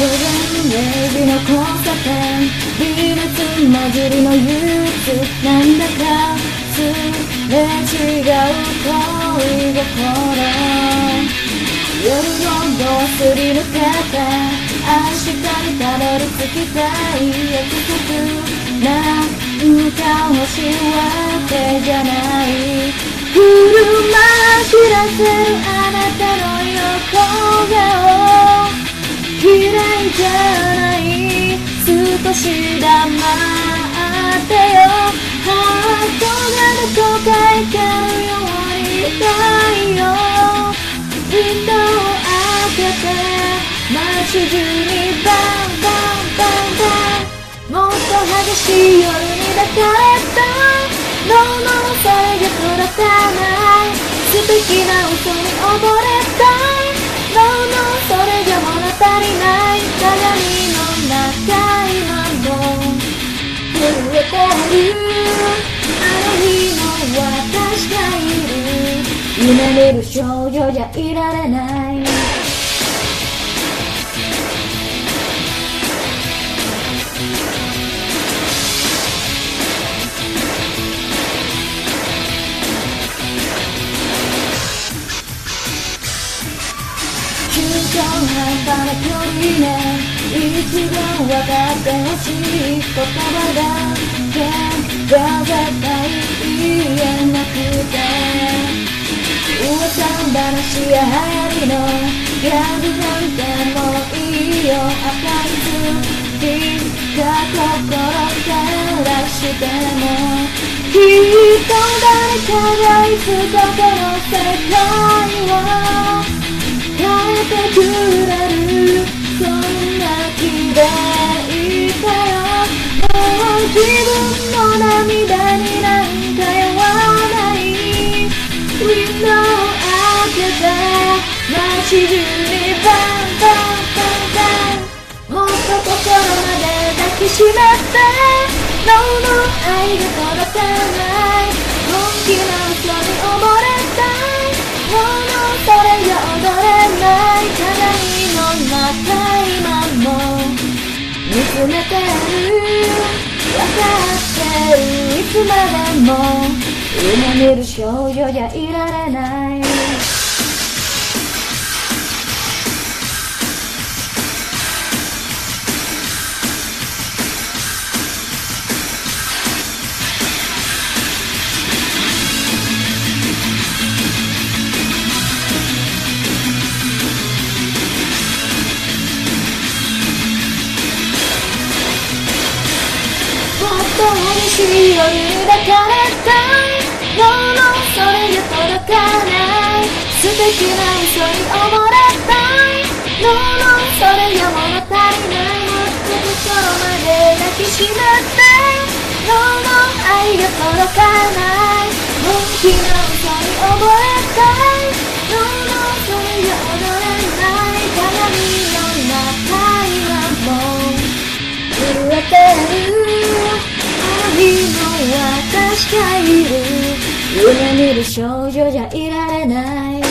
午前0時の交差点微熱混じりの憂鬱なんだかすれ違う恋心夜のドアすり抜けて明日にたどり着きたい約束なんか欲しいわけじゃない車知らせ黙ってよ。ハートがどこかへ行けるようにだよウィンドウを開けて街中にバンバンバンバン。もっと激しい夜に抱かれた。No, no, それじゃ届かない素敵な嘘に溺れ震えてるあの日の私がいる夢見る少女じゃいられない。中途半端な距離ね。一度分かってほしい言葉だ。けが絶対言えなくて噂話や流行りのギャグなんてもういいよ赤い月が心照らしてもきっと誰かがいつ心自分の涙になんか酔わない。ウィンドウを開けて街中にバンバンバン。バンもっと心まで抱きしめて No, no 愛が届かない本気のつまでも夢見る少女じゃいられない。しい夜に抱かれたい。No, no それじゃ届かない。素敵な嘘に溺れたい。どうもそれじゃ物足りない。もっと心まで抱きしめてどうも愛が届かない。本気の嘘に溺れがいる。夢見る少女じゃいられない。